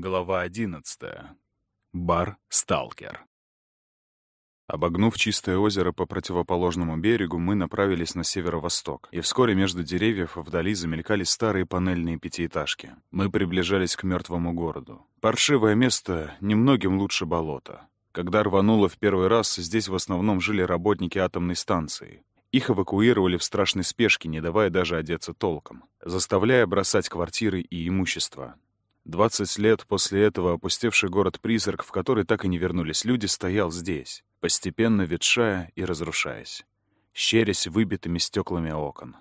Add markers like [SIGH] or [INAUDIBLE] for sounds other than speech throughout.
Глава 11. Бар «Сталкер». Обогнув чистое озеро по противоположному берегу, мы направились на северо-восток, и вскоре между деревьев вдали замелькали старые панельные пятиэтажки. Мы приближались к мертвому городу. Паршивое место немногим лучше болота. Когда рвануло в первый раз, здесь в основном жили работники атомной станции. Их эвакуировали в страшной спешке, не давая даже одеться толком, заставляя бросать квартиры и имущество. Двадцать лет после этого опустевший город-призрак, в который так и не вернулись люди, стоял здесь, постепенно ветшая и разрушаясь, щерясь выбитыми стеклами окон.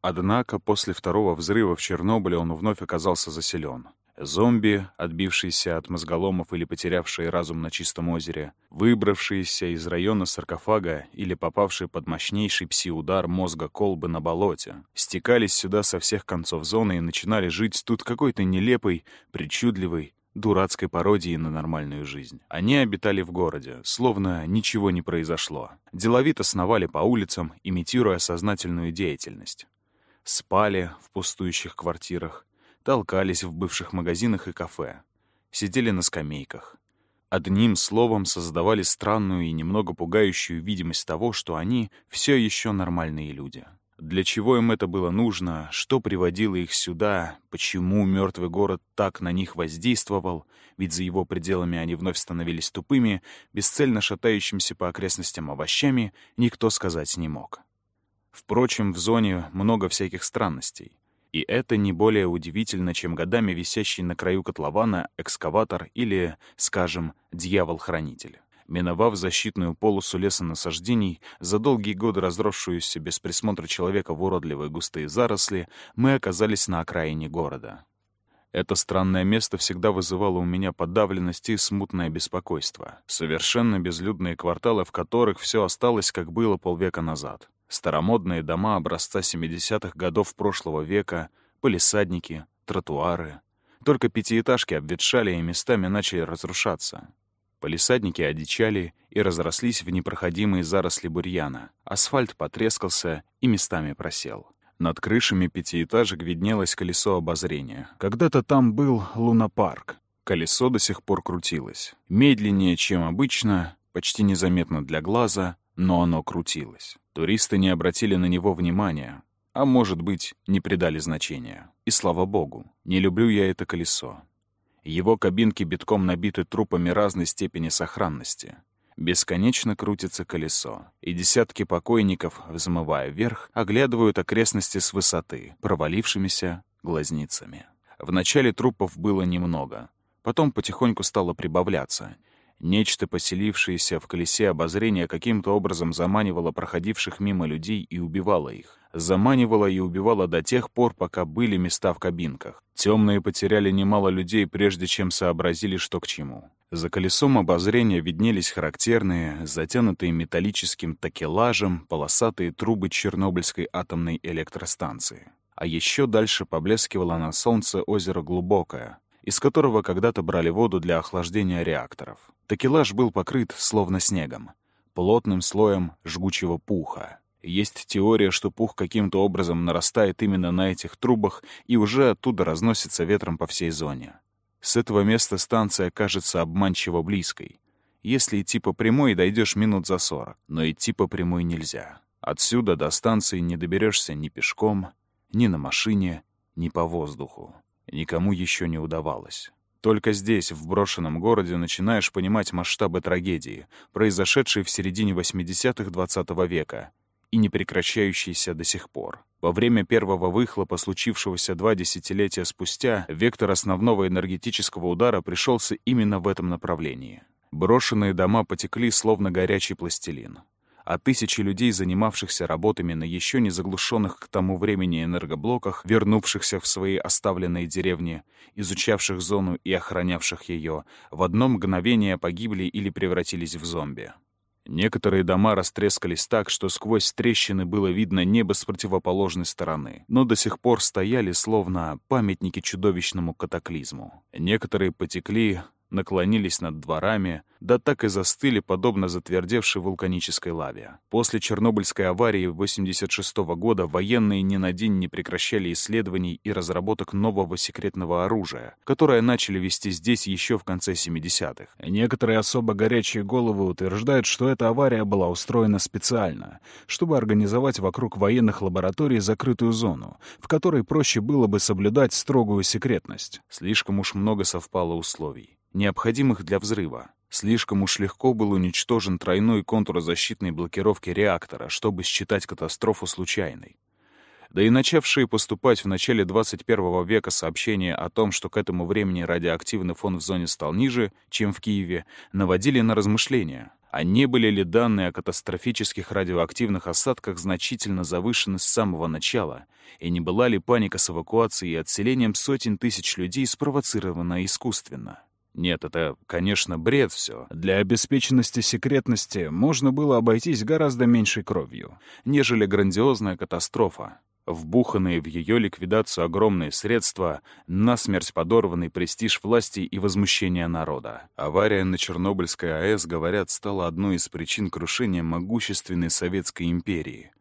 Однако после второго взрыва в Чернобыле он вновь оказался заселен. Зомби, отбившиеся от мозголомов или потерявшие разум на чистом озере, выбравшиеся из района саркофага или попавшие под мощнейший пси-удар мозга колбы на болоте, стекались сюда со всех концов зоны и начинали жить тут какой-то нелепой, причудливой, дурацкой пародией на нормальную жизнь. Они обитали в городе, словно ничего не произошло. Деловито сновали по улицам, имитируя сознательную деятельность. Спали в пустующих квартирах, толкались в бывших магазинах и кафе, сидели на скамейках. Одним словом создавали странную и немного пугающую видимость того, что они все еще нормальные люди. Для чего им это было нужно, что приводило их сюда, почему мертвый город так на них воздействовал, ведь за его пределами они вновь становились тупыми, бесцельно шатающимся по окрестностям овощами, никто сказать не мог. Впрочем, в зоне много всяких странностей. И это не более удивительно, чем годами висящий на краю котлована экскаватор или, скажем, дьявол-хранитель. Миновав защитную полосу лесонасаждений, за долгие годы разросшуюся без присмотра человека в уродливые густые заросли, мы оказались на окраине города. Это странное место всегда вызывало у меня подавленность и смутное беспокойство. Совершенно безлюдные кварталы, в которых все осталось, как было полвека назад. Старомодные дома образца 70-х годов прошлого века, полисадники, тротуары. Только пятиэтажки обветшали и местами начали разрушаться. Полисадники одичали и разрослись в непроходимые заросли бурьяна. Асфальт потрескался и местами просел. Над крышами пятиэтажек виднелось колесо обозрения. Когда-то там был лунопарк. Колесо до сих пор крутилось. Медленнее, чем обычно, почти незаметно для глаза, но оно крутилось. Туристы не обратили на него внимания, а, может быть, не придали значения. И слава богу, не люблю я это колесо. Его кабинки битком набиты трупами разной степени сохранности. Бесконечно крутится колесо, и десятки покойников, взмывая вверх, оглядывают окрестности с высоты, провалившимися глазницами. Вначале трупов было немного, потом потихоньку стало прибавляться — Нечто, поселившееся в колесе обозрения, каким-то образом заманивало проходивших мимо людей и убивало их. Заманивало и убивало до тех пор, пока были места в кабинках. Темные потеряли немало людей, прежде чем сообразили, что к чему. За колесом обозрения виднелись характерные, затянутые металлическим такелажем, полосатые трубы Чернобыльской атомной электростанции. А еще дальше поблескивало на солнце озеро Глубокое, из которого когда-то брали воду для охлаждения реакторов. Такелаж был покрыт словно снегом, плотным слоем жгучего пуха. Есть теория, что пух каким-то образом нарастает именно на этих трубах и уже оттуда разносится ветром по всей зоне. С этого места станция кажется обманчиво близкой. Если идти по прямой, дойдешь минут за сорок, но идти по прямой нельзя. Отсюда до станции не доберешься ни пешком, ни на машине, ни по воздуху никому еще не удавалось. Только здесь, в брошенном городе, начинаешь понимать масштабы трагедии, произошедшей в середине 80-х XX -го века и не прекращающейся до сих пор. Во время первого выхлопа, случившегося два десятилетия спустя, вектор основного энергетического удара пришелся именно в этом направлении. Брошенные дома потекли, словно горячий пластилин а тысячи людей, занимавшихся работами на еще не заглушенных к тому времени энергоблоках, вернувшихся в свои оставленные деревни, изучавших зону и охранявших ее, в одно мгновение погибли или превратились в зомби. Некоторые дома растрескались так, что сквозь трещины было видно небо с противоположной стороны, но до сих пор стояли, словно памятники чудовищному катаклизму. Некоторые потекли, наклонились над дворами, да так и застыли, подобно затвердевшей вулканической лаве. После Чернобыльской аварии 86 -го года военные ни на день не прекращали исследований и разработок нового секретного оружия, которое начали вести здесь еще в конце 70-х. Некоторые особо горячие головы утверждают, что эта авария была устроена специально, чтобы организовать вокруг военных лабораторий закрытую зону, в которой проще было бы соблюдать строгую секретность. Слишком уж много совпало условий необходимых для взрыва. Слишком уж легко был уничтожен тройной контур защитной блокировки реактора, чтобы считать катастрофу случайной. Да и начавшие поступать в начале 21 века сообщения о том, что к этому времени радиоактивный фон в зоне стал ниже, чем в Киеве, наводили на размышления. А не были ли данные о катастрофических радиоактивных осадках значительно завышены с самого начала? И не была ли паника с эвакуацией и отселением сотен тысяч людей спровоцирована искусственно? Нет, это, конечно, бред все. Для обеспеченности секретности можно было обойтись гораздо меньшей кровью, нежели грандиозная катастрофа. Вбуханные в ее ликвидацию огромные средства, насмерть подорванный престиж власти и возмущение народа. Авария на Чернобыльской АЭС, говорят, стала одной из причин крушения могущественной Советской империи,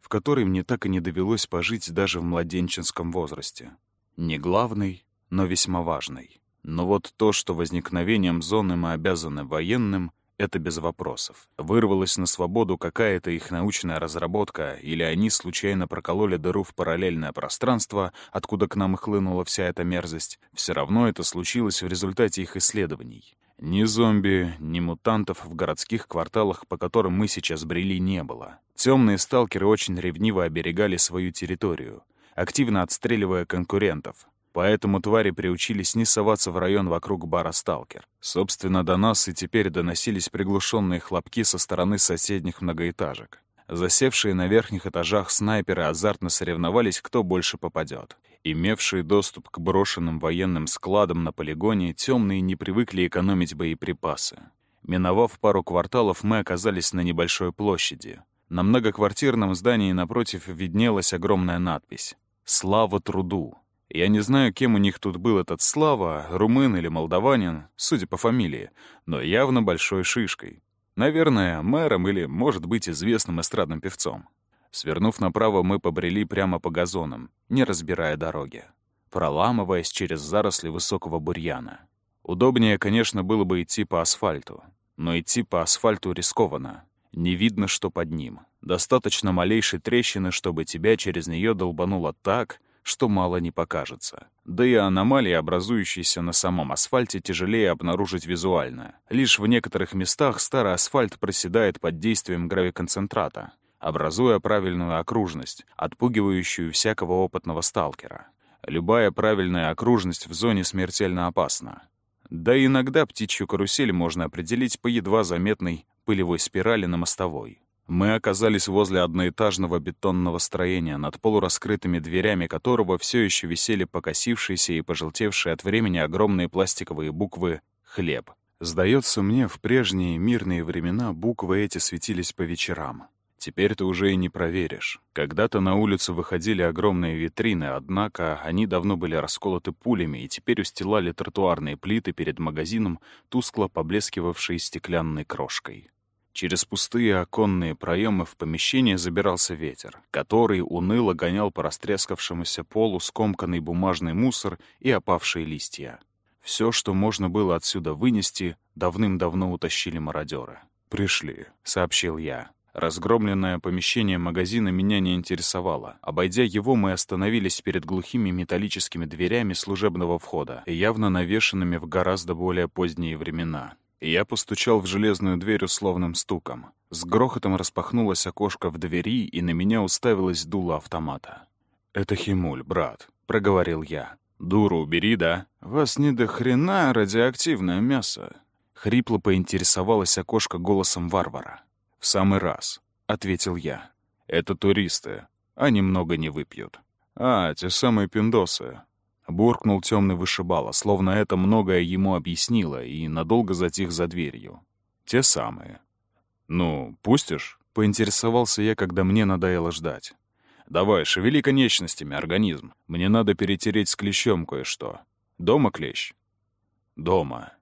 в которой мне так и не довелось пожить даже в младенческом возрасте. Не главный, но весьма важный. Но вот то, что возникновением зоны мы обязаны военным, это без вопросов. Вырвалась на свободу какая-то их научная разработка, или они случайно прокололи дыру в параллельное пространство, откуда к нам и хлынула вся эта мерзость, все равно это случилось в результате их исследований. Ни зомби, ни мутантов в городских кварталах, по которым мы сейчас брели, не было. Темные сталкеры очень ревниво оберегали свою территорию, активно отстреливая конкурентов, Поэтому твари приучились не соваться в район вокруг бара «Сталкер». Собственно, до нас и теперь доносились приглушенные хлопки со стороны соседних многоэтажек. Засевшие на верхних этажах снайперы азартно соревновались, кто больше попадет. Имевшие доступ к брошенным военным складам на полигоне, темные не привыкли экономить боеприпасы. Миновав пару кварталов, мы оказались на небольшой площади. На многоквартирном здании напротив виднелась огромная надпись «Слава труду». Я не знаю, кем у них тут был этот Слава, румын или молдаванин, судя по фамилии, но явно большой шишкой. Наверное, мэром или, может быть, известным эстрадным певцом. Свернув направо, мы побрели прямо по газонам, не разбирая дороги, проламываясь через заросли высокого бурьяна. Удобнее, конечно, было бы идти по асфальту, но идти по асфальту рискованно. Не видно, что под ним. Достаточно малейшей трещины, чтобы тебя через нее долбануло так, что мало не покажется. Да и аномалии, образующиеся на самом асфальте, тяжелее обнаружить визуально. Лишь в некоторых местах старый асфальт проседает под действием гравиконцентрата, образуя правильную окружность, отпугивающую всякого опытного сталкера. Любая правильная окружность в зоне смертельно опасна. Да иногда птичью карусель можно определить по едва заметной пылевой спирали на мостовой. Мы оказались возле одноэтажного бетонного строения, над полураскрытыми дверями которого все еще висели покосившиеся и пожелтевшие от времени огромные пластиковые буквы «Хлеб». Сдается мне, в прежние мирные времена буквы эти светились по вечерам. Теперь ты уже и не проверишь. Когда-то на улицу выходили огромные витрины, однако они давно были расколоты пулями и теперь устилали тротуарные плиты перед магазином, тускло поблескивавшей стеклянной крошкой. Через пустые оконные проемы в помещение забирался ветер, который уныло гонял по растрескавшемуся полу скомканный бумажный мусор и опавшие листья. Все, что можно было отсюда вынести, давным-давно утащили мародеры. «Пришли», — сообщил я. Разгромленное помещение магазина меня не интересовало. Обойдя его, мы остановились перед глухими металлическими дверями служебного входа, явно навешенными в гораздо более поздние времена. Я постучал в железную дверь условным стуком. С грохотом распахнулось окошко в двери, и на меня уставилось дуло автомата. «Это Химуль, брат», — проговорил я. «Дуру убери, да? Вас не до хрена радиоактивное мясо». Хрипло поинтересовалось окошко голосом варвара. «В самый раз», — ответил я. «Это туристы. Они много не выпьют». «А, те самые пиндосы. Буркнул темный вышибала, словно это многое ему объяснило, и надолго затих за дверью. Те самые. «Ну, пустишь?» — поинтересовался я, когда мне надоело ждать. «Давай, шевели конечностями, организм. Мне надо перетереть с клещом кое-что. Дома клещ?» «Дома».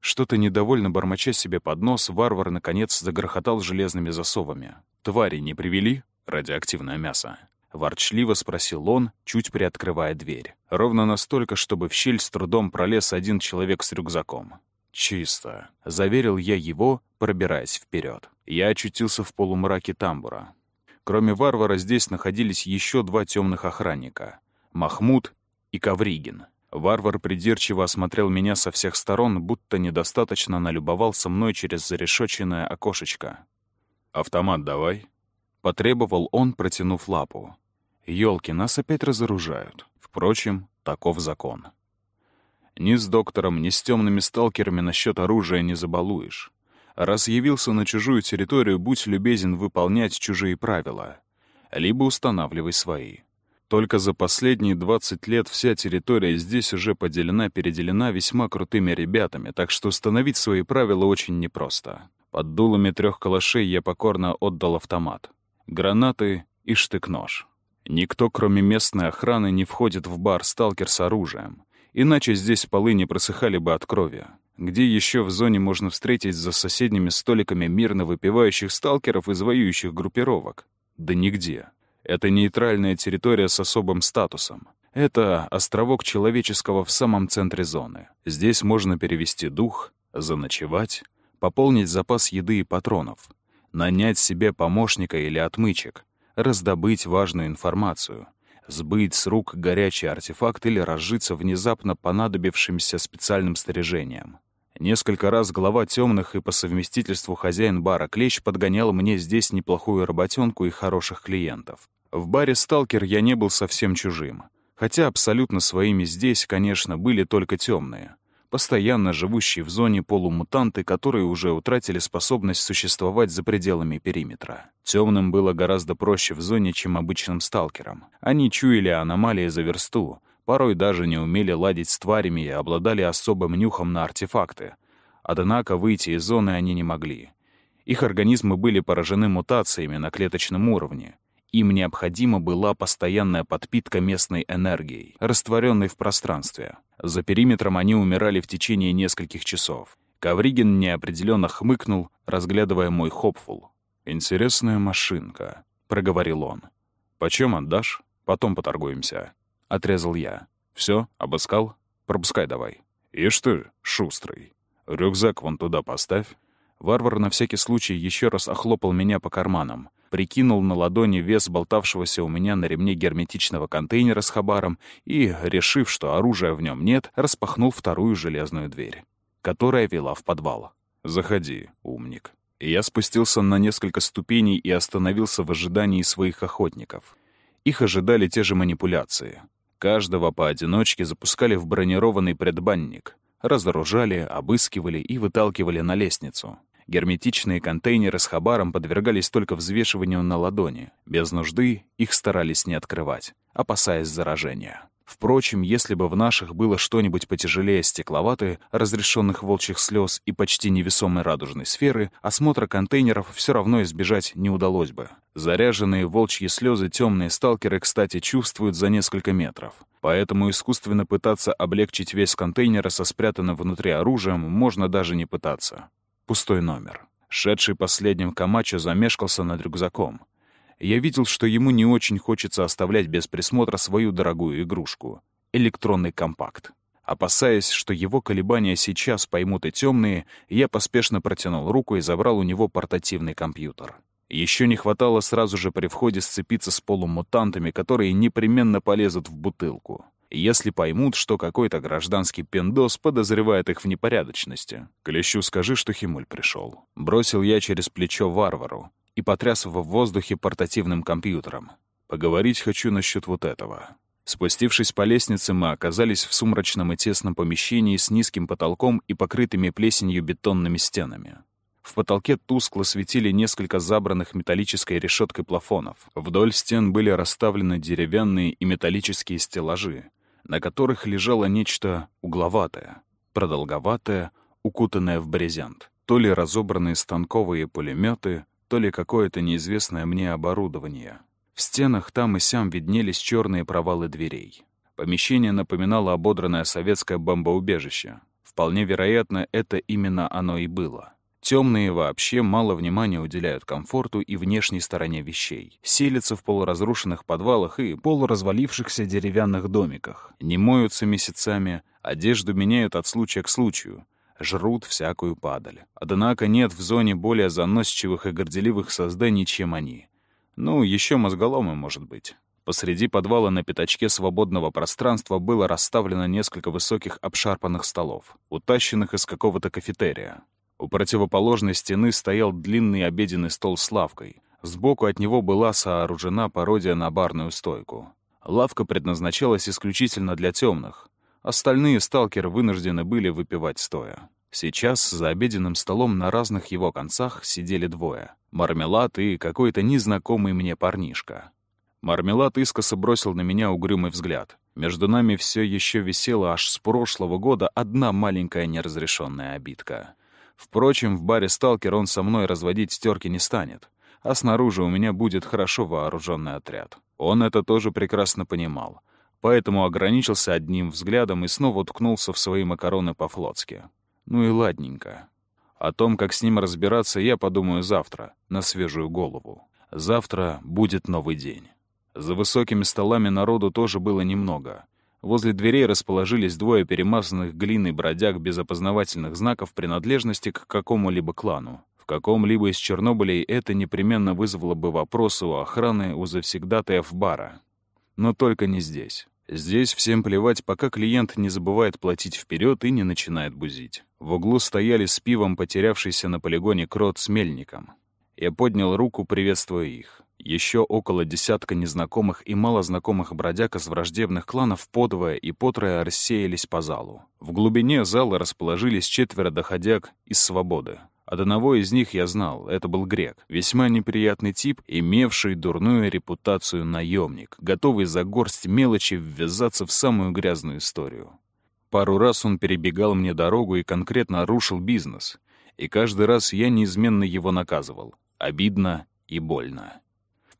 Что-то недовольно бормоча себе под нос, варвар, наконец, загрохотал железными засовами. «Твари не привели? Радиоактивное мясо». Ворчливо спросил он, чуть приоткрывая дверь. Ровно настолько, чтобы в щель с трудом пролез один человек с рюкзаком. «Чисто», — заверил я его, пробираясь вперед. Я очутился в полумраке тамбура. Кроме варвара здесь находились еще два темных охранника — Махмуд и Ковригин. Варвар придирчиво осмотрел меня со всех сторон, будто недостаточно налюбовался мной через зарешоченное окошечко. «Автомат давай», — потребовал он, протянув лапу. «Ёлки, нас опять разоружают. Впрочем, таков закон». Ни с доктором, ни с темными сталкерами насчет оружия не забалуешь. Раз явился на чужую территорию, будь любезен выполнять чужие правила. Либо устанавливай свои. Только за последние 20 лет вся территория здесь уже поделена-переделена весьма крутыми ребятами, так что установить свои правила очень непросто. Под дулами трех калашей я покорно отдал автомат. Гранаты и штык-нож. Никто, кроме местной охраны, не входит в бар «Сталкер» с оружием. Иначе здесь полы не просыхали бы от крови. Где еще в зоне можно встретить за соседними столиками мирно выпивающих сталкеров из воюющих группировок? Да нигде. Это нейтральная территория с особым статусом. Это островок человеческого в самом центре зоны. Здесь можно перевести дух, заночевать, пополнить запас еды и патронов, нанять себе помощника или отмычек, раздобыть важную информацию, сбыть с рук горячий артефакт или разжиться внезапно понадобившимся специальным снаряжением. Несколько раз глава темных и по совместительству хозяин бара Клещ подгонял мне здесь неплохую работенку и хороших клиентов. В баре «Сталкер» я не был совсем чужим. Хотя абсолютно своими здесь, конечно, были только темные. Постоянно живущие в зоне полумутанты, которые уже утратили способность существовать за пределами периметра. Темным было гораздо проще в зоне, чем обычным сталкерам. Они чуяли аномалии за версту, порой даже не умели ладить с тварями и обладали особым нюхом на артефакты. Однако выйти из зоны они не могли. Их организмы были поражены мутациями на клеточном уровне. Им необходима была постоянная подпитка местной энергией, растворенной в пространстве. За периметром они умирали в течение нескольких часов. Ковригин неопределенно хмыкнул, разглядывая мой хопфул. «Интересная машинка», — проговорил он. «Почем отдашь? Потом поторгуемся». Отрезал я. «Все, обыскал? Пропускай давай». «Ишь ты, шустрый. Рюкзак вон туда поставь». Варвар на всякий случай еще раз охлопал меня по карманам, прикинул на ладони вес болтавшегося у меня на ремне герметичного контейнера с хабаром и, решив, что оружия в нем нет, распахнул вторую железную дверь, которая вела в подвал. «Заходи, умник». Я спустился на несколько ступеней и остановился в ожидании своих охотников. Их ожидали те же манипуляции. Каждого поодиночке запускали в бронированный предбанник, разоружали, обыскивали и выталкивали на лестницу. Герметичные контейнеры с хабаром подвергались только взвешиванию на ладони. Без нужды их старались не открывать, опасаясь заражения. Впрочем, если бы в наших было что-нибудь потяжелее стекловаты, разрешенных волчьих слез и почти невесомой радужной сферы, осмотра контейнеров все равно избежать не удалось бы. Заряженные волчьи слезы темные сталкеры, кстати, чувствуют за несколько метров. Поэтому искусственно пытаться облегчить весь контейнер со спрятанным внутри оружием можно даже не пытаться. Пустой номер. Шедший последним Камачо замешкался над рюкзаком. Я видел, что ему не очень хочется оставлять без присмотра свою дорогую игрушку — электронный компакт. Опасаясь, что его колебания сейчас поймут и темные, я поспешно протянул руку и забрал у него портативный компьютер. Еще не хватало сразу же при входе сцепиться с полумутантами, которые непременно полезут в бутылку. Если поймут, что какой-то гражданский пиндос подозревает их в непорядочности. Клещу скажи, что Химуль пришел. Бросил я через плечо варвару, и потряс в воздухе портативным компьютером. «Поговорить хочу насчет вот этого». Спустившись по лестнице, мы оказались в сумрачном и тесном помещении с низким потолком и покрытыми плесенью бетонными стенами. В потолке тускло светили несколько забранных металлической решеткой плафонов. Вдоль стен были расставлены деревянные и металлические стеллажи, на которых лежало нечто угловатое, продолговатое, укутанное в брезент. То ли разобранные станковые пулеметы, то ли какое-то неизвестное мне оборудование. В стенах там и сям виднелись черные провалы дверей. Помещение напоминало ободранное советское бомбоубежище. Вполне вероятно, это именно оно и было. Темные вообще мало внимания уделяют комфорту и внешней стороне вещей. Селятся в полуразрушенных подвалах и полуразвалившихся деревянных домиках. Не моются месяцами, одежду меняют от случая к случаю. Жрут всякую падаль. Однако нет в зоне более заносчивых и горделивых созданий, чем они. Ну, еще мозголомы, может быть. Посреди подвала на пятачке свободного пространства было расставлено несколько высоких обшарпанных столов, утащенных из какого-то кафетерия. У противоположной стены стоял длинный обеденный стол с лавкой. Сбоку от него была сооружена пародия на барную стойку. Лавка предназначалась исключительно для темных. Остальные сталкеры вынуждены были выпивать стоя. Сейчас за обеденным столом на разных его концах сидели двое. Мармелад и какой-то незнакомый мне парнишка. Мармелад искоса бросил на меня угрюмый взгляд. Между нами все еще висела аж с прошлого года одна маленькая неразрешенная обидка. Впрочем, в баре «Сталкер» он со мной разводить стерки не станет, а снаружи у меня будет хорошо вооруженный отряд. Он это тоже прекрасно понимал, поэтому ограничился одним взглядом и снова уткнулся в свои макароны по-флотски. Ну и ладненько. О том, как с ним разбираться, я подумаю завтра, на свежую голову. Завтра будет новый день. За высокими столами народу тоже было немного. Возле дверей расположились двое перемазанных глиной бродяг без опознавательных знаков принадлежности к какому-либо клану. В каком-либо из Чернобылей это непременно вызвало бы вопросы у охраны у завсегдатаев бара. Но только не здесь. Здесь всем плевать, пока клиент не забывает платить вперед и не начинает бузить. В углу стояли с пивом потерявшийся на полигоне крот с мельником. Я поднял руку, приветствуя их. Еще около десятка незнакомых и малознакомых бродяг из враждебных кланов подвое и потрое рассеялись по залу. В глубине зала расположились четверо доходяг из свободы. От одного из них я знал, это был грек, весьма неприятный тип, имевший дурную репутацию наемник, готовый за горсть мелочи ввязаться в самую грязную историю. Пару раз он перебегал мне дорогу и конкретно рушил бизнес, и каждый раз я неизменно его наказывал. Обидно и больно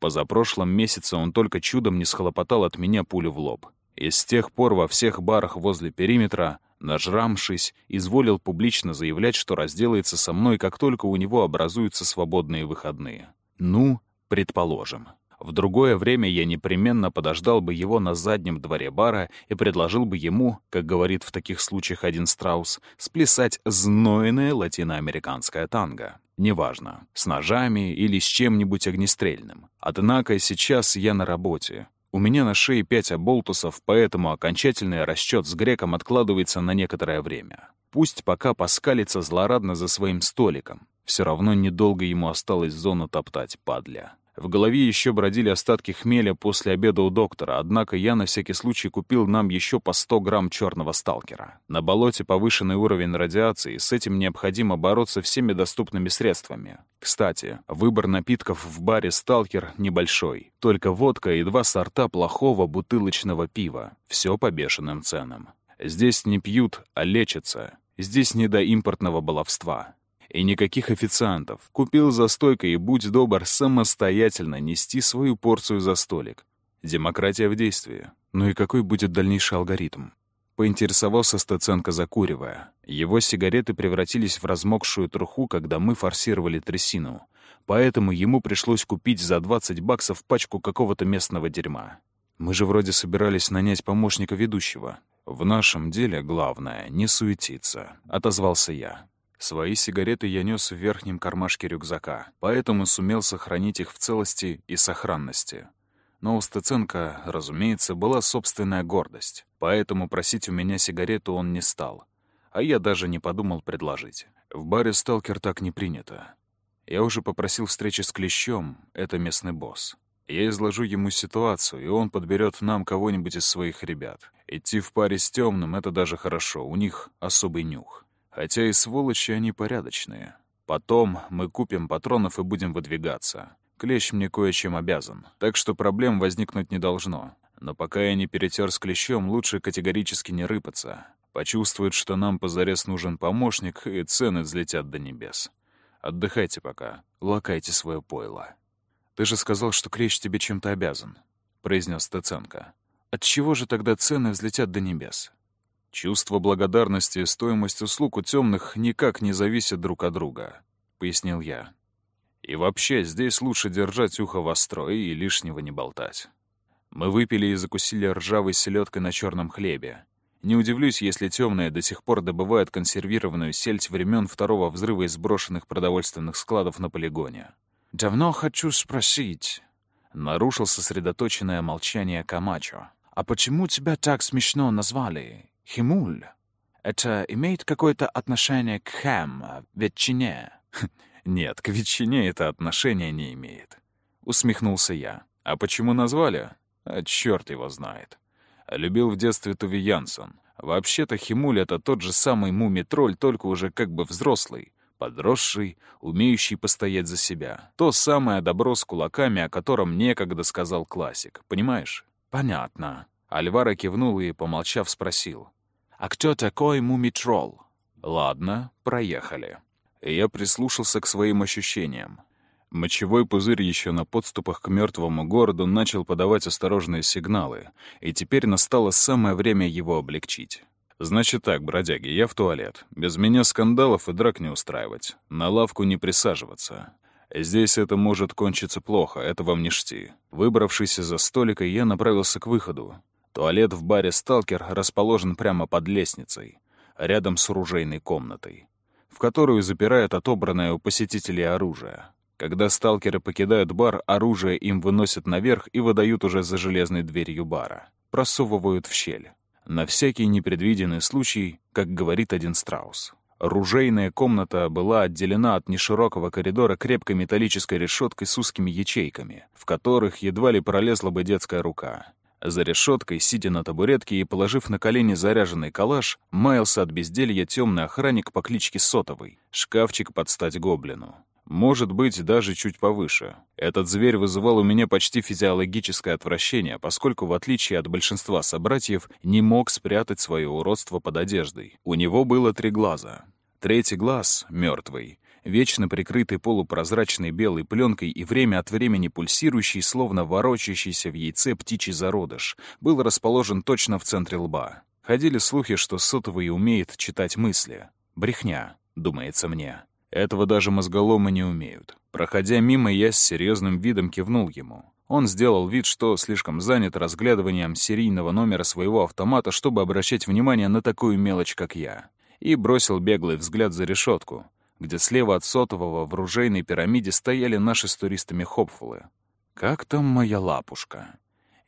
позапрошлом месяце он только чудом не схлопотал от меня пулю в лоб. И с тех пор во всех барах возле периметра, нажрамшись, изволил публично заявлять, что разделается со мной, как только у него образуются свободные выходные. Ну, предположим. В другое время я непременно подождал бы его на заднем дворе бара и предложил бы ему, как говорит в таких случаях один страус, сплясать знойное латиноамериканское танго. Неважно, с ножами или с чем-нибудь огнестрельным. Однако сейчас я на работе. У меня на шее пять оболтусов, поэтому окончательный расчет с греком откладывается на некоторое время. Пусть пока поскалится злорадно за своим столиком. Все равно недолго ему осталось зону топтать, падля. В голове еще бродили остатки хмеля после обеда у доктора, однако я на всякий случай купил нам еще по 100 грамм черного сталкера. На болоте повышенный уровень радиации, с этим необходимо бороться всеми доступными средствами. Кстати, выбор напитков в баре «Сталкер» небольшой. Только водка и два сорта плохого бутылочного пива. Все по бешеным ценам. Здесь не пьют, а лечатся. Здесь не до импортного баловства. И никаких официантов. Купил за стойкой и будь добр самостоятельно нести свою порцию за столик. Демократия в действии. Ну и какой будет дальнейший алгоритм? Поинтересовался Стаценко, закуривая. Его сигареты превратились в размокшую труху, когда мы форсировали трясину. Поэтому ему пришлось купить за 20 баксов пачку какого-то местного дерьма. Мы же вроде собирались нанять помощника ведущего. В нашем деле главное — не суетиться, — отозвался я. Свои сигареты я нес в верхнем кармашке рюкзака, поэтому сумел сохранить их в целости и сохранности. Но у Стеценко, разумеется, была собственная гордость, поэтому просить у меня сигарету он не стал. А я даже не подумал предложить. В баре «Сталкер» так не принято. Я уже попросил встречи с Клещом, это местный босс. Я изложу ему ситуацию, и он подберет нам кого-нибудь из своих ребят. Идти в паре с темным — это даже хорошо, у них особый нюх. Хотя и сволочи они порядочные. Потом мы купим патронов и будем выдвигаться. Клещ мне кое-чем обязан, так что проблем возникнуть не должно. Но пока я не перетер с клещом, лучше категорически не рыпаться. Почувствует, что нам позарез нужен помощник, и цены взлетят до небес. Отдыхайте пока, лакайте свое пойло. «Ты же сказал, что клещ тебе чем-то обязан», — произнес Стеценко. «Отчего же тогда цены взлетят до небес?» Чувство благодарности и стоимость услуг у темных никак не зависят друг от друга, — пояснил я. И вообще, здесь лучше держать ухо востро и лишнего не болтать. Мы выпили и закусили ржавой селедкой на черном хлебе. Не удивлюсь, если темные до сих пор добывают консервированную сельдь времен второго взрыва из брошенных продовольственных складов на полигоне. «Давно хочу спросить», — нарушил сосредоточенное молчание Камачо. «А почему тебя так смешно назвали? Химуль? Это имеет какое-то отношение к хэм, ветчине?» [LAUGHS] «Нет, к ветчине это отношение не имеет», — усмехнулся я. «А почему назвали? А черт его знает. Любил в детстве Туви Янсон. Вообще-то Химуль — это тот же самый муми-тролль, только уже как бы взрослый, подросший, умеющий постоять за себя. То самое добро с кулаками, о котором некогда сказал классик. Понимаешь? Понятно. Альвара кивнул и, помолчав, спросил. «А кто такой муми-тролл?» «Ладно, проехали». Я прислушался к своим ощущениям. Мочевой пузырь еще на подступах к мертвому городу начал подавать осторожные сигналы, и теперь настало самое время его облегчить. «Значит так, бродяги, я в туалет. Без меня скандалов и драк не устраивать. На лавку не присаживаться. Здесь это может кончиться плохо, это вам не шти». Выбравшись из-за столика, я направился к выходу. Туалет в баре «Сталкер» расположен прямо под лестницей, рядом с оружейной комнатой, в которую запирают отобранное у посетителей оружие. Когда сталкеры покидают бар, оружие им выносят наверх и выдают уже за железной дверью бара. Просовывают в щель. На всякий непредвиденный случай, как говорит один страус. Ружейная комната была отделена от неширокого коридора крепкой металлической решеткой с узкими ячейками, в которых едва ли пролезла бы детская рука. За решеткой, сидя на табуретке и положив на колени заряженный калаш, маялся от безделья темный охранник по кличке Сотовый, шкафчик под стать гоблину. Может быть, даже чуть повыше. Этот зверь вызывал у меня почти физиологическое отвращение, поскольку, в отличие от большинства собратьев, не мог спрятать свое уродство под одеждой. У него было три глаза. Третий глаз, мертвый, вечно прикрытый полупрозрачной белой пленкой и время от времени пульсирующий, словно ворочащийся в яйце птичий зародыш, был расположен точно в центре лба. Ходили слухи, что сотовый умеет читать мысли. Брехня, думается мне. Этого даже мозголомы не умеют. Проходя мимо, я с серьезным видом кивнул ему. Он сделал вид, что слишком занят разглядыванием серийного номера своего автомата, чтобы обращать внимание на такую мелочь, как я. И бросил беглый взгляд за решетку, где слева от сотового в ружейной пирамиде стояли наши с туристами хопфулы. Как там моя лапушка?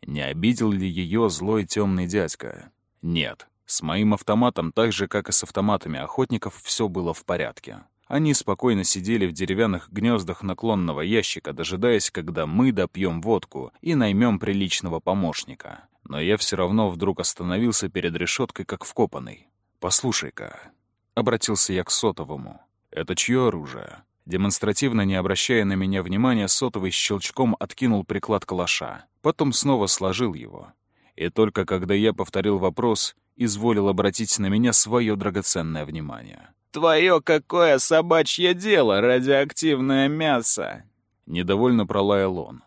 Не обидел ли ее злой темный дядька? Нет. С моим автоматом, так же, как и с автоматами охотников, все было в порядке. Они спокойно сидели в деревянных гнездах наклонного ящика, дожидаясь, когда мы допьем водку и наймем приличного помощника. Но я все равно вдруг остановился перед решеткой, как вкопанный. «Послушай-ка», — обратился я к сотовому, — «это чье оружие?» Демонстративно не обращая на меня внимания, сотовый щелчком откинул приклад калаша. Потом снова сложил его. И только когда я повторил вопрос, изволил обратить на меня свое драгоценное внимание. Твое какое собачье дело, радиоактивное мясо!» Недовольно пролаял он.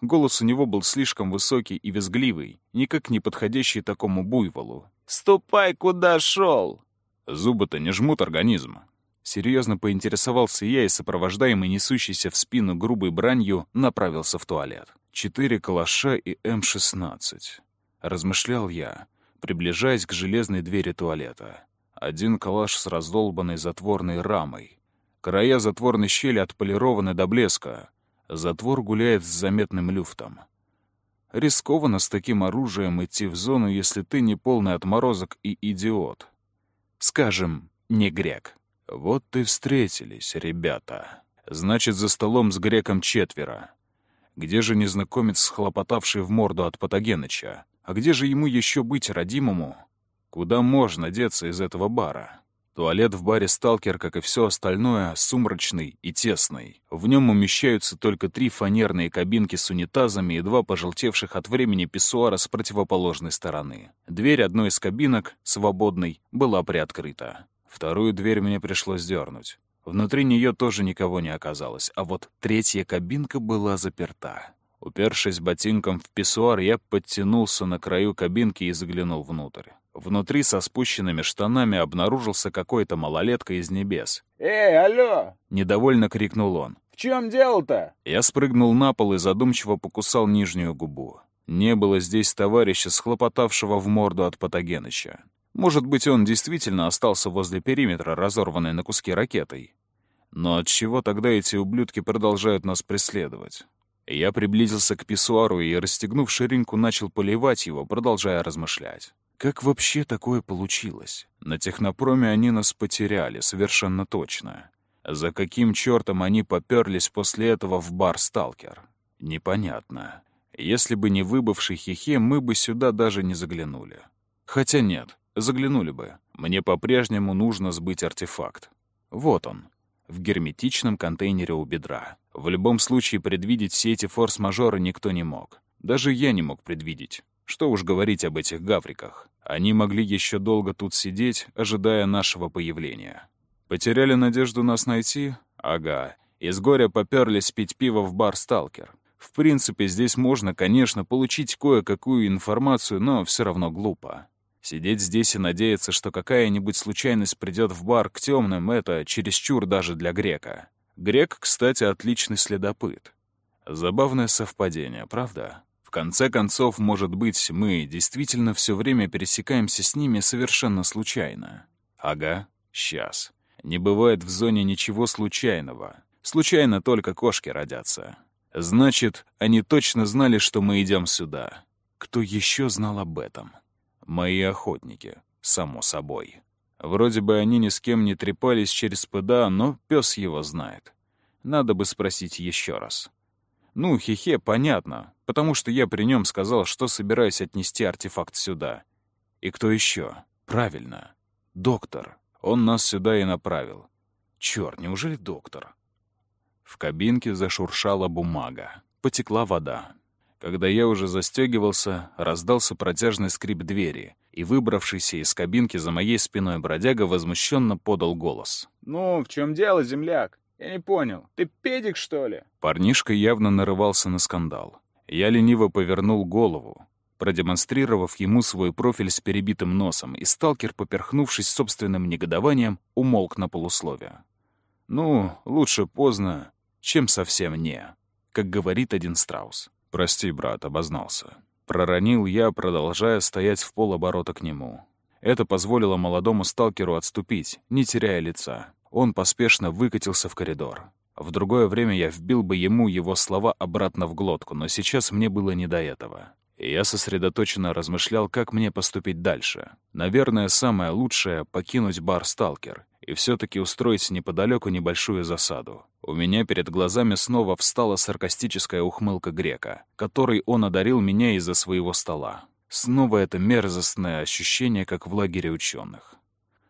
Голос у него был слишком высокий и визгливый, никак не подходящий такому буйволу. «Ступай, куда шел!» «Зубы-то не жмут организм». Серьезно поинтересовался я и, сопровождаемый несущийся в спину грубой бранью, направился в туалет. Четыре калаша и М-16. Размышлял я, приближаясь к железной двери туалета. Один калаш с раздолбанной затворной рамой. Края затворной щели отполированы до блеска. Затвор гуляет с заметным люфтом. Рискованно с таким оружием идти в зону, если ты не полный отморозок и идиот. Скажем, не грек. Вот и встретились, ребята. Значит, за столом с греком четверо. Где же незнакомец, схлопотавший в морду от Патогеныча? А где же ему еще быть родимому? Куда можно деться из этого бара? Туалет в баре «Сталкер», как и все остальное, сумрачный и тесный. В нем умещаются только три фанерные кабинки с унитазами и два пожелтевших от времени писсуара с противоположной стороны. Дверь одной из кабинок, свободной, была приоткрыта. Вторую дверь мне пришлось дернуть. Внутри нее тоже никого не оказалось, а вот третья кабинка была заперта. Упершись ботинком в писсуар, я подтянулся на краю кабинки и заглянул внутрь. Внутри со спущенными штанами обнаружился какой-то малолетка из небес. «Эй, алло!» — недовольно крикнул он. «В чем дело-то?» Я спрыгнул на пол и задумчиво покусал нижнюю губу. Не было здесь товарища, схлопотавшего в морду от Патогеныча. Может быть, он действительно остался возле периметра, разорванный на куски ракетой. Но отчего тогда эти ублюдки продолжают нас преследовать? Я приблизился к писсуару и, расстегнув ширинку, начал поливать его, продолжая размышлять. Как вообще такое получилось? На технопроме они нас потеряли, совершенно точно. За каким чертом они поперлись после этого в бар «Сталкер»? Непонятно. Если бы не выбывший хихе, мы бы сюда даже не заглянули. Хотя нет, заглянули бы. Мне по-прежнему нужно сбыть артефакт. Вот он, в герметичном контейнере у бедра. В любом случае предвидеть все эти форс-мажоры никто не мог. Даже я не мог предвидеть. Что уж говорить об этих гавриках. Они могли еще долго тут сидеть, ожидая нашего появления. Потеряли надежду нас найти? Ага. Из горя поперлись пить пиво в бар «Сталкер». В принципе, здесь можно, конечно, получить кое-какую информацию, но все равно глупо. Сидеть здесь и надеяться, что какая-нибудь случайность придет в бар к темным, это чересчур даже для грека. Грек, кстати, отличный следопыт. Забавное совпадение, правда? В конце концов, может быть, мы действительно все время пересекаемся с ними совершенно случайно. Ага, сейчас. Не бывает в зоне ничего случайного. Случайно только кошки родятся. Значит, они точно знали, что мы идем сюда. Кто еще знал об этом? Мои охотники, само собой. Вроде бы они ни с кем не трепались через ПДА, но пес его знает. Надо бы спросить еще раз. Ну, хихе, понятно, потому что я при нем сказал, что собираюсь отнести артефакт сюда. И кто еще? Правильно. Доктор. Он нас сюда и направил. Черт, неужели доктор? В кабинке зашуршала бумага. Потекла вода. Когда я уже застегивался, раздался протяжный скрип двери, и выбравшийся из кабинки за моей спиной бродяга возмущенно подал голос. «Ну, в чем дело, земляк? Я не понял. Ты педик, что ли?» Парнишка явно нарывался на скандал. Я лениво повернул голову, продемонстрировав ему свой профиль с перебитым носом, и сталкер, поперхнувшись собственным негодованием, умолк на полусловие. «Ну, лучше поздно, чем совсем не, как говорит один страус. «Прости, брат, обознался». Проронил я, продолжая стоять в полоборота к нему. Это позволило молодому сталкеру отступить, не теряя лица. Он поспешно выкатился в коридор. В другое время я вбил бы ему его слова обратно в глотку, но сейчас мне было не до этого. Я сосредоточенно размышлял, как мне поступить дальше. Наверное, самое лучшее — покинуть бар «Сталкер» и все-таки устроить неподалеку небольшую засаду. У меня перед глазами снова встала саркастическая ухмылка грека, которой он одарил меня из-за своего стола. Снова это мерзостное ощущение, как в лагере ученых.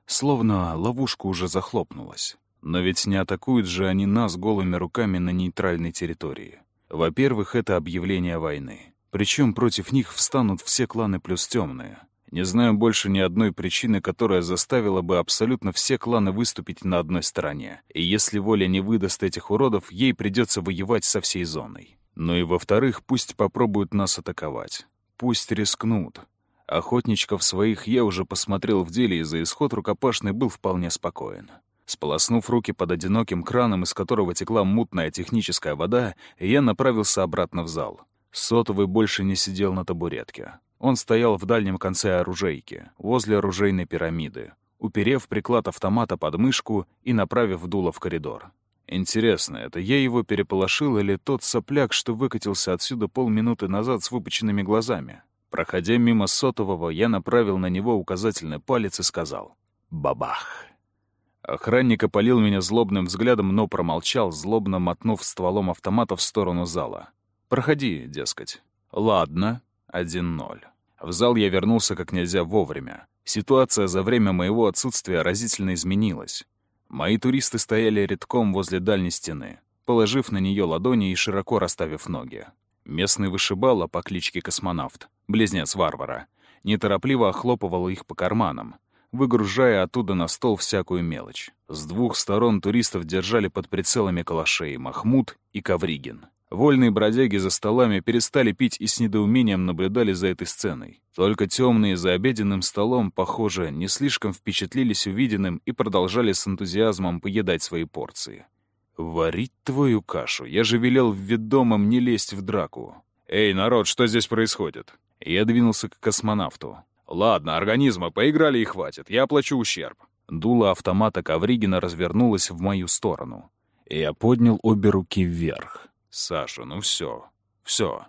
Словно ловушка уже захлопнулась. Но ведь не атакуют же они нас голыми руками на нейтральной территории. Во-первых, это объявление войны. Причем против них встанут все кланы плюс темные. Не знаю больше ни одной причины, которая заставила бы абсолютно все кланы выступить на одной стороне. И если воля не выдаст этих уродов, ей придется воевать со всей зоной. Ну и во-вторых, пусть попробуют нас атаковать. Пусть рискнут. Охотничков своих я уже посмотрел в деле, и за исход рукопашный был вполне спокоен. Сполоснув руки под одиноким краном, из которого текла мутная техническая вода, я направился обратно в зал. Сотовый больше не сидел на табуретке. Он стоял в дальнем конце оружейки, возле оружейной пирамиды, уперев приклад автомата под мышку и направив дуло в коридор. Интересно, это я его переполошил или тот сопляк, что выкатился отсюда полминуты назад с выпученными глазами? Проходя мимо сотового, я направил на него указательный палец и сказал «Бабах!». Охранник опалил меня злобным взглядом, но промолчал, злобно мотнув стволом автомата в сторону зала. «Проходи, дескать». «Ладно», 1-0. В зал я вернулся как нельзя вовремя. Ситуация за время моего отсутствия разительно изменилась. Мои туристы стояли редком возле дальней стены, положив на нее ладони и широко расставив ноги. Местный вышибала по кличке Космонавт, близнец варвара, неторопливо охлопывал их по карманам, выгружая оттуда на стол всякую мелочь. С двух сторон туристов держали под прицелами калашей Махмуд и Ковригин. Вольные бродяги за столами перестали пить и с недоумением наблюдали за этой сценой. Только темные за обеденным столом, похоже, не слишком впечатлились увиденным и продолжали с энтузиазмом поедать свои порции. «Варить твою кашу! Я же велел ведомым не лезть в драку!» «Эй, народ, что здесь происходит?» Я двинулся к космонавту. «Ладно, организма, поиграли и хватит. Я оплачу ущерб». Дуло автомата Ковригина развернулось в мою сторону. Я поднял обе руки вверх. «Саша, ну все, все.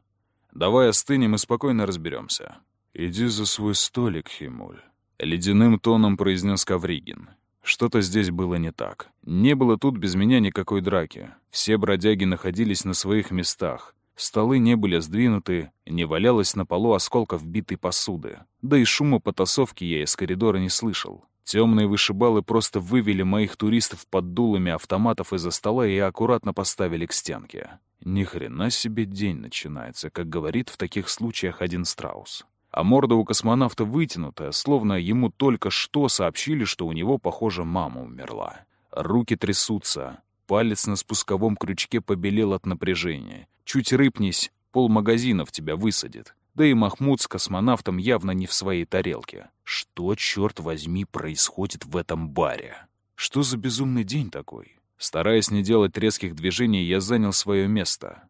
Давай остынем и спокойно разберемся. Иди за свой столик, Химуль», — ледяным тоном произнес Ковригин. Что-то здесь было не так. Не было тут без меня никакой драки. Все бродяги находились на своих местах. Столы не были сдвинуты, не валялось на полу осколков битой посуды. Да и шума потасовки я из коридора не слышал. Темные вышибалы просто вывели моих туристов под дулами автоматов из-за стола и аккуратно поставили к стенке. Ни хрена себе день начинается, как говорит в таких случаях один страус. А морда у космонавта вытянутая, словно ему только что сообщили, что у него, похоже, мама умерла. Руки трясутся, палец на спусковом крючке побелел от напряжения. Чуть рыпнись, полмагазина в тебя высадит. Да и Махмуд с космонавтом явно не в своей тарелке. Что, черт возьми, происходит в этом баре? Что за безумный день такой? Стараясь не делать резких движений, я занял свое место.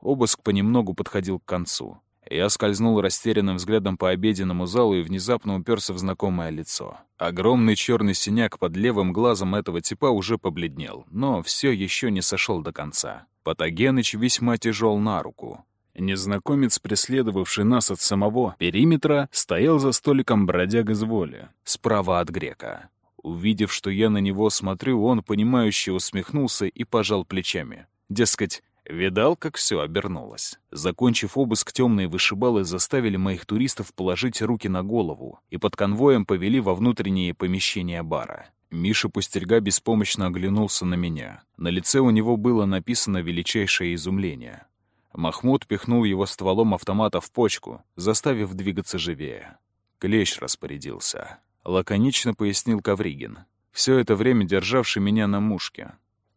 Обыск понемногу подходил к концу. Я скользнул растерянным взглядом по обеденному залу и внезапно уперся в знакомое лицо. Огромный черный синяк под левым глазом этого типа уже побледнел, но все еще не сошел до конца. Патогеныч весьма тяжел на руку. Незнакомец, преследовавший нас от самого периметра, стоял за столиком бродяг из воли, справа от грека. Увидев, что я на него смотрю, он, понимающе усмехнулся и пожал плечами. Дескать, видал, как все обернулось. Закончив обыск, темные вышибалы заставили моих туристов положить руки на голову и под конвоем повели во внутренние помещения бара. Миша Пустельга беспомощно оглянулся на меня. На лице у него было написано величайшее изумление. Махмуд пихнул его стволом автомата в почку, заставив двигаться живее. Клещ распорядился. Лаконично пояснил Кавригин, все это время державший меня на мушке.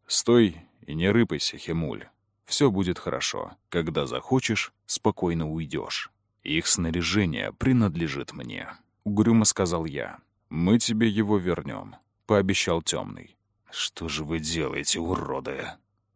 «Стой и не рыпайся, Химуль. Все будет хорошо. Когда захочешь, спокойно уйдешь. Их снаряжение принадлежит мне», — угрюмо сказал я. «Мы тебе его вернем», — пообещал темный. «Что же вы делаете, уроды?»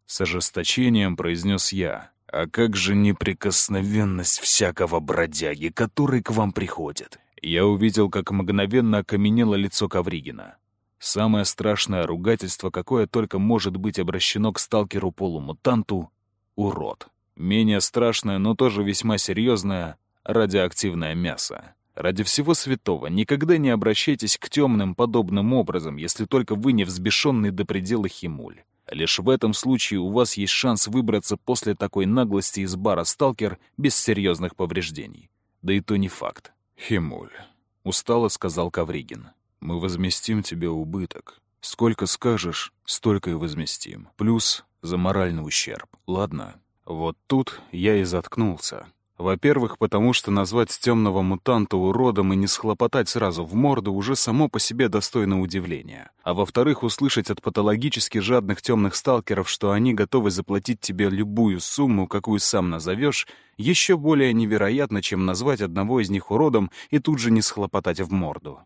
С ожесточением произнес я. «А как же неприкосновенность всякого бродяги, который к вам приходит? Я увидел, как мгновенно окаменело лицо Ковригина. Самое страшное ругательство, какое только может быть обращено к сталкеру-полумутанту — урод. Менее страшное, но тоже весьма серьезное — радиоактивное мясо. Ради всего святого, никогда не обращайтесь к темным подобным образом, если только вы не взбешенный до предела химуль. Лишь в этом случае у вас есть шанс выбраться после такой наглости из бара «Сталкер» без серьезных повреждений. Да и то не факт. «Химуль», — устало сказал Кавригин, — «мы возместим тебе убыток. Сколько скажешь, столько и возместим. Плюс за моральный ущерб, ладно?» Вот тут я и заткнулся. Во-первых, потому что назвать темного мутанта уродом и не схлопотать сразу в морду уже само по себе достойно удивления. А во-вторых, услышать от патологически жадных темных сталкеров, что они готовы заплатить тебе любую сумму, какую сам назовешь, еще более невероятно, чем назвать одного из них уродом и тут же не схлопотать в морду.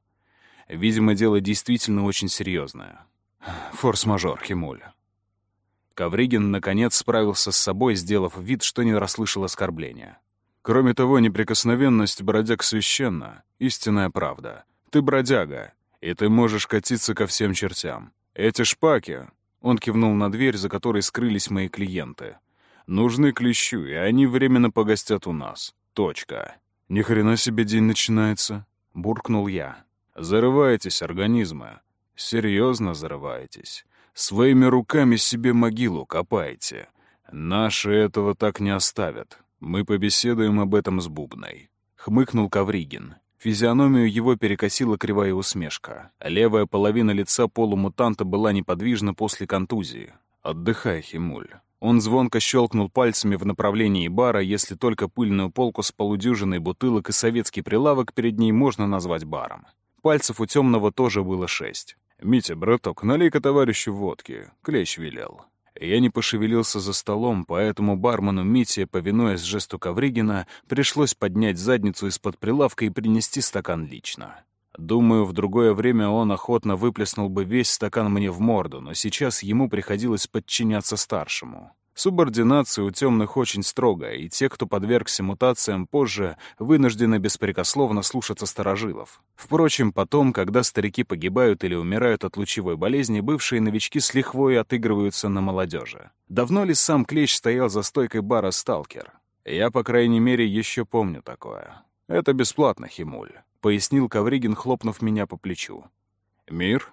Видимо, дело действительно очень серьезное. Форс-мажор, Химуль. Ковригин, наконец, справился с собой, сделав вид, что не расслышал оскорбления. Кроме того, неприкосновенность бродяг священна, истинная правда. Ты бродяга, и ты можешь катиться ко всем чертям. Эти шпаки, он кивнул на дверь, за которой скрылись мои клиенты, нужны клещу, и они временно погостят у нас. Точка. Ни хрена себе день начинается, буркнул я. Зарываетесь, организмы. Серьезно зарываетесь. Своими руками себе могилу копаете. Наши этого так не оставят. «Мы побеседуем об этом с Бубной», — хмыкнул Кавригин. Физиономию его перекосила кривая усмешка. Левая половина лица полумутанта была неподвижна после контузии. «Отдыхай, Химуль». Он звонко щелкнул пальцами в направлении бара, если только пыльную полку с полудюжиной бутылок и советский прилавок перед ней можно назвать баром. Пальцев у темного тоже было шесть. «Митя, браток, налей-ка товарищу водки», — Клещ велел. Я не пошевелился за столом, поэтому бармену Мите, повинуясь жесту Ковригина, пришлось поднять задницу из-под прилавка и принести стакан лично. Думаю, в другое время он охотно выплеснул бы весь стакан мне в морду, но сейчас ему приходилось подчиняться старшему. Субординация у темных очень строгая, и те, кто подвергся мутациям позже, вынуждены беспрекословно слушаться старожилов. Впрочем, потом, когда старики погибают или умирают от лучевой болезни, бывшие новички с лихвой отыгрываются на молодежи. Давно ли сам Клещ стоял за стойкой бара «Сталкер»? Я, по крайней мере, еще помню такое. «Это бесплатно, Химуль», — пояснил Ковригин, хлопнув меня по плечу. «Мир?»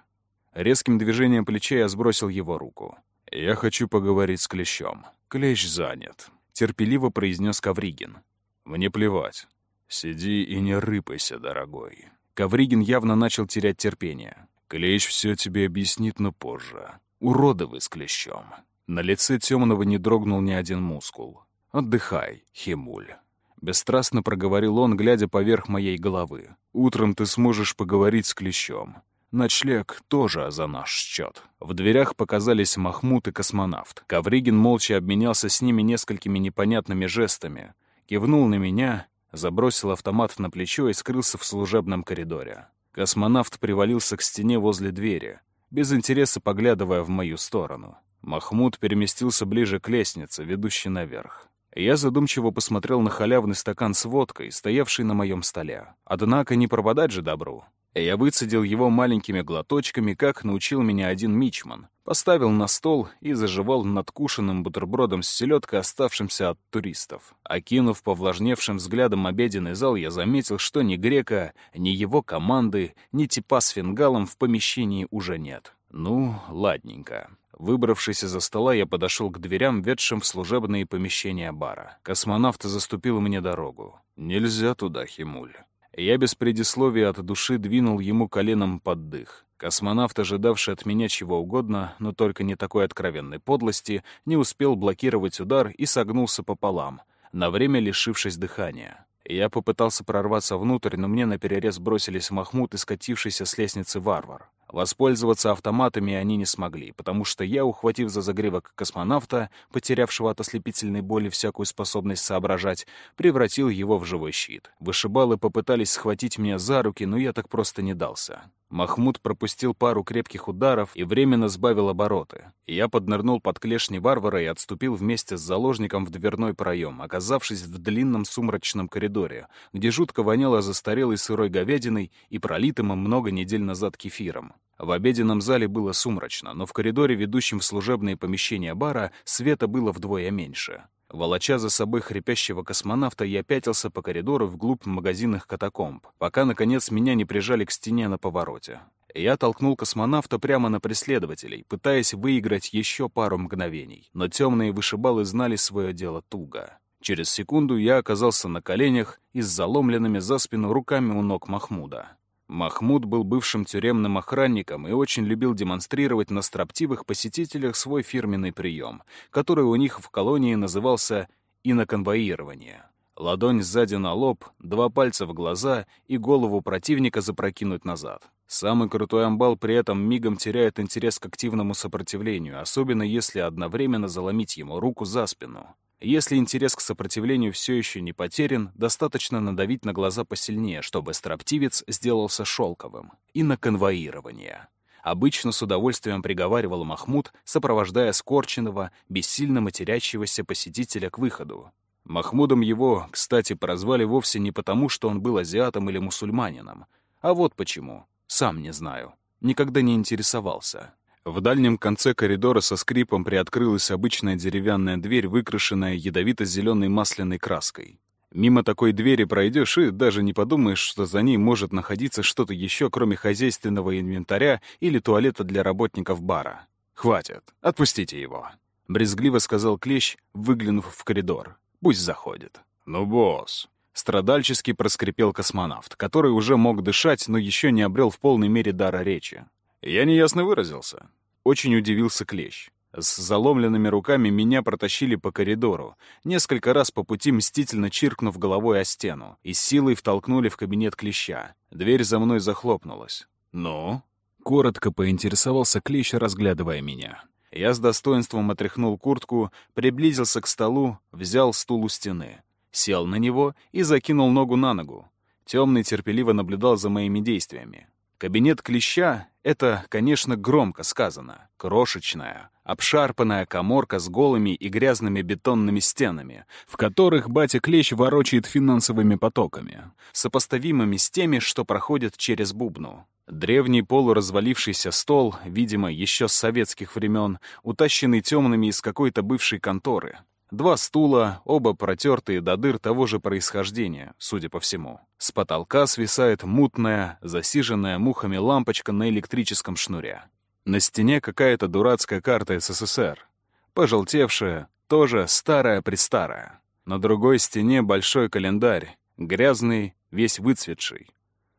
Резким движением плеча я сбросил его руку. «Я хочу поговорить с Клещом. Клещ занят», — терпеливо произнес Ковригин. «Мне плевать. Сиди и не рыпайся, дорогой». Ковригин явно начал терять терпение. «Клещ все тебе объяснит, но позже. Уроды вы с Клещом». На лице темного не дрогнул ни один мускул. «Отдыхай, Химуль». Бесстрастно проговорил он, глядя поверх моей головы. «Утром ты сможешь поговорить с Клещом. Ночлег тоже за наш счет. В дверях показались Махмуд и космонавт. Ковригин молча обменялся с ними несколькими непонятными жестами, кивнул на меня, забросил автомат на плечо и скрылся в служебном коридоре. Космонавт привалился к стене возле двери, без интереса поглядывая в мою сторону. Махмуд переместился ближе к лестнице, ведущей наверх. Я задумчиво посмотрел на халявный стакан с водкой, стоявший на моем столе. Однако не пропадать же добру. Я выцедил его маленькими глоточками, как научил меня один мичман. Поставил на стол и заживал надкушенным бутербродом с селедкой, оставшимся от туристов. Окинув повлажневшим взглядом обеденный зал, я заметил, что ни грека, ни его команды, ни типа с фингалом в помещении уже нет. Ну, ладненько. Выбравшись из-за стола, я подошел к дверям, ведшим в служебные помещения бара. Космонавт заступил мне дорогу. «Нельзя туда, Химуль». Я без предисловия от души двинул ему коленом под дых. Космонавт, ожидавший от меня чего угодно, но только не такой откровенной подлости, не успел блокировать удар и согнулся пополам, на время лишившись дыхания. Я попытался прорваться внутрь, но мне наперерез бросились Махмуд и скатившийся с лестницы варвар. Воспользоваться автоматами они не смогли, потому что я, ухватив за загривок космонавта, потерявшего от ослепительной боли всякую способность соображать, превратил его в живой щит. Вышибалы попытались схватить меня за руки, но я так просто не дался. Махмуд пропустил пару крепких ударов и временно сбавил обороты. Я поднырнул под клешни варвара и отступил вместе с заложником в дверной проем, оказавшись в длинном сумрачном коридоре, где жутко воняло застарелой сырой говядиной и пролитым много недель назад кефиром. В обеденном зале было сумрачно, но в коридоре, ведущем в служебные помещения бара, света было вдвое меньше. Волоча за собой хрипящего космонавта, я пятился по коридору вглубь магазинных катакомб, пока, наконец, меня не прижали к стене на повороте. Я толкнул космонавта прямо на преследователей, пытаясь выиграть еще пару мгновений. Но темные вышибалы знали свое дело туго. Через секунду я оказался на коленях и с заломленными за спину руками у ног Махмуда. Махмуд был бывшим тюремным охранником и очень любил демонстрировать на строптивых посетителях свой фирменный прием, который у них в колонии назывался иноконвоирование. Ладонь сзади на лоб, два пальца в глаза и голову противника запрокинуть назад. Самый крутой амбал при этом мигом теряет интерес к активному сопротивлению, особенно если одновременно заломить ему руку за спину. Если интерес к сопротивлению все еще не потерян, достаточно надавить на глаза посильнее, чтобы строптивец сделался шелковым. И на конвоирование. Обычно с удовольствием приговаривал Махмуд, сопровождая скорченного, бессильно матерящегося посетителя к выходу. Махмудом его, кстати, прозвали вовсе не потому, что он был азиатом или мусульманином. А вот почему. Сам не знаю. Никогда не интересовался. В дальнем конце коридора со скрипом приоткрылась обычная деревянная дверь, выкрашенная ядовито-зеленой масляной краской. Мимо такой двери пройдешь и даже не подумаешь, что за ней может находиться что-то еще, кроме хозяйственного инвентаря или туалета для работников бара. «Хватит, отпустите его», — брезгливо сказал Клещ, выглянув в коридор. «Пусть заходит». «Ну, босс», — страдальчески проскрипел космонавт, который уже мог дышать, но еще не обрел в полной мере дара речи. Я неясно выразился. Очень удивился Клещ. С заломленными руками меня протащили по коридору, несколько раз по пути мстительно чиркнув головой о стену, и силой втолкнули в кабинет Клеща. Дверь за мной захлопнулась. «Ну?» — коротко поинтересовался Клещ, разглядывая меня. Я с достоинством отряхнул куртку, приблизился к столу, взял стул у стены, сел на него и закинул ногу на ногу. Темный терпеливо наблюдал за моими действиями. Кабинет клеща — это, конечно, громко сказано. Крошечная, обшарпанная коморка с голыми и грязными бетонными стенами, в которых батя Клещ ворочает финансовыми потоками, сопоставимыми с теми, что проходят через бубну. Древний полуразвалившийся стол, видимо, еще с советских времен, утащенный темными из какой-то бывшей конторы. Два стула, оба протертые до дыр того же происхождения, судя по всему. С потолка свисает мутная, засиженная мухами лампочка на электрическом шнуре. На стене какая-то дурацкая карта СССР. Пожелтевшая, тоже старая-престарая. На другой стене большой календарь, грязный, весь выцветший.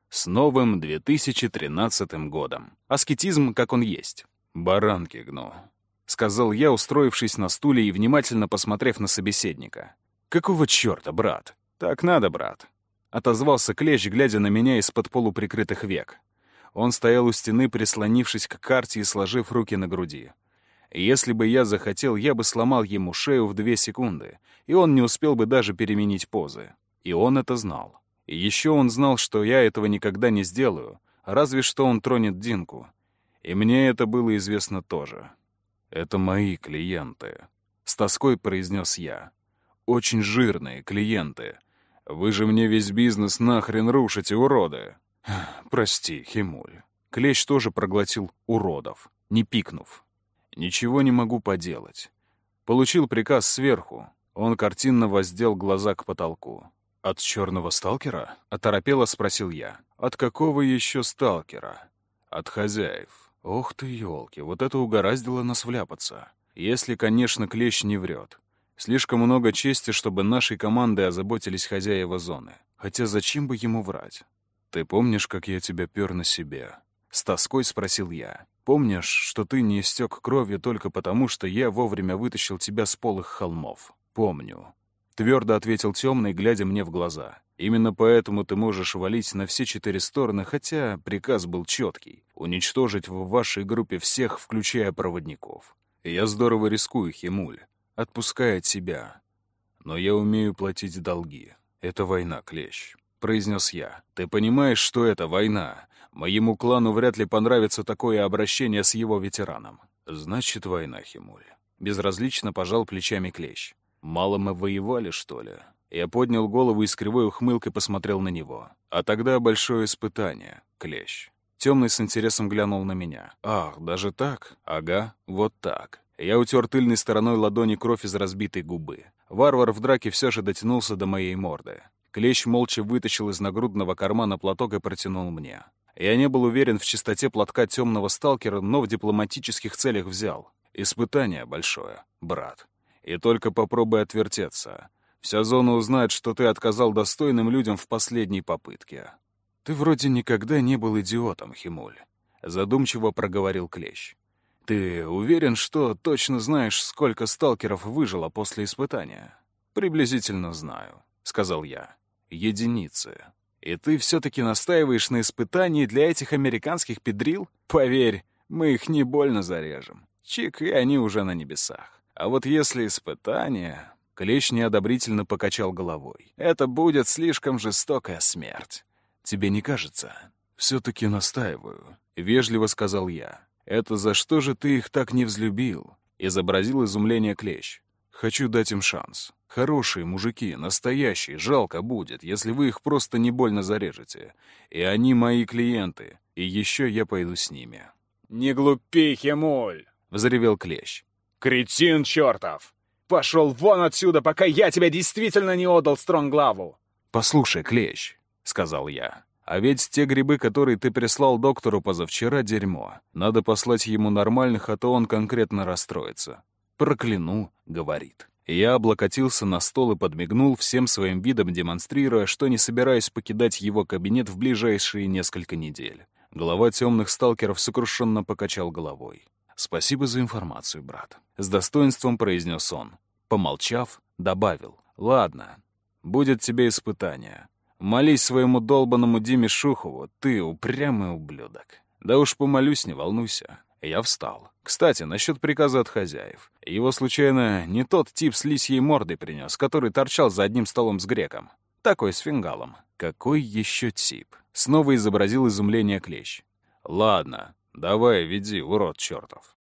С новым 2013 годом. Аскетизм, как он есть. Баранки гну. — сказал я, устроившись на стуле и внимательно посмотрев на собеседника. «Какого чёрта, брат?» «Так надо, брат», — отозвался Клещ, глядя на меня из-под полуприкрытых век. Он стоял у стены, прислонившись к карте и сложив руки на груди. Если бы я захотел, я бы сломал ему шею в две секунды, и он не успел бы даже переменить позы. И он это знал. И еще он знал, что я этого никогда не сделаю, разве что он тронет Динку. И мне это было известно тоже. «Это мои клиенты», — с тоской произнес я. «Очень жирные клиенты. Вы же мне весь бизнес нахрен рушите, уроды!» «Прости, Химуль». Клещ тоже проглотил уродов, не пикнув. «Ничего не могу поделать. Получил приказ сверху. Он картинно воздел глаза к потолку. «От черного сталкера?» — оторопело спросил я. «От какого еще сталкера?» «От хозяев. Ох ты, елки, вот это угораздило нас вляпаться. Если, конечно, клещ не врет. Слишком много чести, чтобы нашей командой озаботились хозяева зоны. Хотя зачем бы ему врать? Ты помнишь, как я тебя пер на себе? С тоской спросил я. Помнишь, что ты не истек кровью только потому, что я вовремя вытащил тебя с полых холмов? Помню. Твердо ответил темный, глядя мне в глаза. Именно поэтому ты можешь валить на все четыре стороны, хотя приказ был четкий — уничтожить в вашей группе всех, включая проводников. я здорово рискую, Химуль, отпуская от себя. Но я умею платить долги. Это война, Клещ, — произнес я. Ты понимаешь, что это война? Моему клану вряд ли понравится такое обращение с его ветераном. Значит, война, Химуль. Безразлично пожал плечами Клещ. Мало мы воевали, что ли? Я поднял голову и с кривой ухмылкой посмотрел на него. А тогда большое испытание, клещ. Темный с интересом глянул на меня. «Ах, даже так? Ага, вот так». Я утер тыльной стороной ладони кровь из разбитой губы. Варвар в драке все же дотянулся до моей морды. Клещ молча вытащил из нагрудного кармана платок и протянул мне. Я не был уверен в чистоте платка темного сталкера, но в дипломатических целях взял. Испытание большое, брат. И только попробуй отвертеться. Вся зона узнает, что ты отказал достойным людям в последней попытке. Ты вроде никогда не был идиотом, Химуль. Задумчиво проговорил Клещ. Ты уверен, что точно знаешь, сколько сталкеров выжило после испытания? Приблизительно знаю, сказал я. Единицы. И ты все-таки настаиваешь на испытании для этих американских педрил? Поверь, мы их не больно зарежем. Чик, и они уже на небесах. А вот если испытание... Клещ неодобрительно покачал головой. «Это будет слишком жестокая смерть. Тебе не кажется?» «Все-таки настаиваю», — вежливо сказал я. «Это за что же ты их так не взлюбил?» — изобразил изумление Клещ. «Хочу дать им шанс. Хорошие мужики, настоящие, жалко будет, если вы их просто не больно зарежете. И они мои клиенты, и еще я пойду с ними». «Не глупи, Хемуль!» — взревел Клещ. «Кретин чертов! Пошел вон отсюда, пока я тебя действительно не отдал Стронглаву!» «Послушай, Клещ», — сказал я, — «а ведь те грибы, которые ты прислал доктору позавчера, дерьмо. Надо послать ему нормальных, а то он конкретно расстроится». «Прокляну», — говорит. Я облокотился на стол и подмигнул всем своим видом, демонстрируя, что не собираюсь покидать его кабинет в ближайшие несколько недель. Глава темных сталкеров сокрушенно покачал головой. «Спасибо за информацию, брат», — с достоинством произнес он. Помолчав, добавил. «Ладно, будет тебе испытание. Молись своему долбанному Диме Шухову, ты упрямый ублюдок. Да уж помолюсь, не волнуйся. Я встал. Кстати, насчет приказа от хозяев. Его, случайно, не тот тип с лисьей мордой принес, который торчал за одним столом с греком. Такой с фингалом. Какой еще тип? Снова изобразил изумление клещ. Ладно, давай, веди, урод чертов.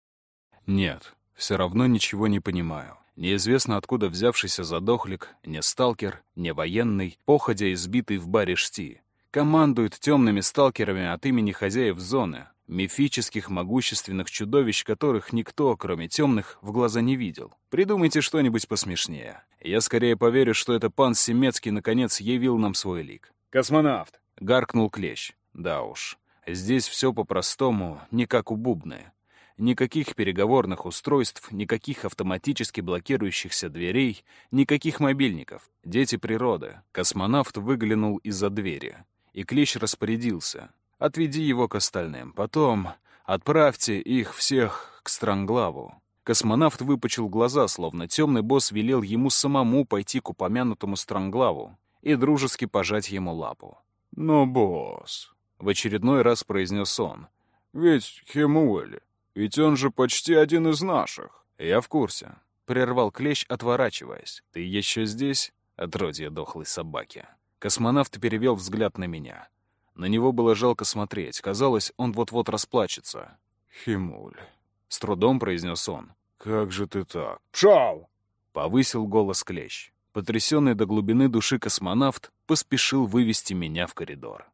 Нет, все равно ничего не понимаю. Неизвестно откуда взявшийся задохлик, не сталкер, не военный, походя избитый в баре шти. Командует темными сталкерами от имени хозяев зоны, мифических могущественных чудовищ, которых никто, кроме темных, в глаза не видел. Придумайте что-нибудь посмешнее. Я скорее поверю, что это пан Семецкий наконец явил нам свой лик. «Космонавт!» — гаркнул Клещ. Да уж, здесь все по-простому, не как у Бубны. Никаких переговорных устройств, никаких автоматически блокирующихся дверей, никаких мобильников. Дети природы. Космонавт выглянул из-за двери. И Клещ распорядился. Отведи его к остальным. Потом отправьте их всех к Странглаву. Космонавт выпучил глаза, словно темный босс велел ему самому пойти к упомянутому Странглаву и дружески пожать ему лапу. «Но, босс», — в очередной раз произнес он, — «ведь Хемуэль, ведь он же почти один из наших». «Я в курсе», — прервал Клещ, отворачиваясь. «Ты еще здесь, отродье дохлой собаки?» Космонавт перевел взгляд на меня. На него было жалко смотреть. Казалось, он вот-вот расплачется. «Химуль», — с трудом произнес он. «Как же ты так?» «Пшал!» — повысил голос Клещ. Потрясенный до глубины души космонавт поспешил вывести меня в коридор.